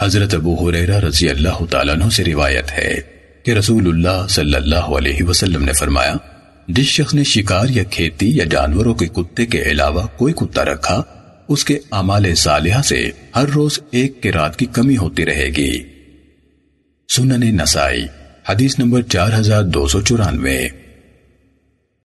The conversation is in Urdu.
حضرت ابو حریرہ رضی اللہ تعالیٰ عنہ سے روایت ہے کہ رسول اللہ صلی اللہ علیہ وسلم نے فرمایا، جس شخص نے شکار یا کھیتی یا جانوروں کے کتے کے علاوہ کوئی کتا رکھا، اس کے اعمال صالحہ سے ہر روز ایک کے رات کی کمی ہوتی رہے گی۔ سنن نسائی، حدیث نمبر چار ہزار دو سو چورانوے۔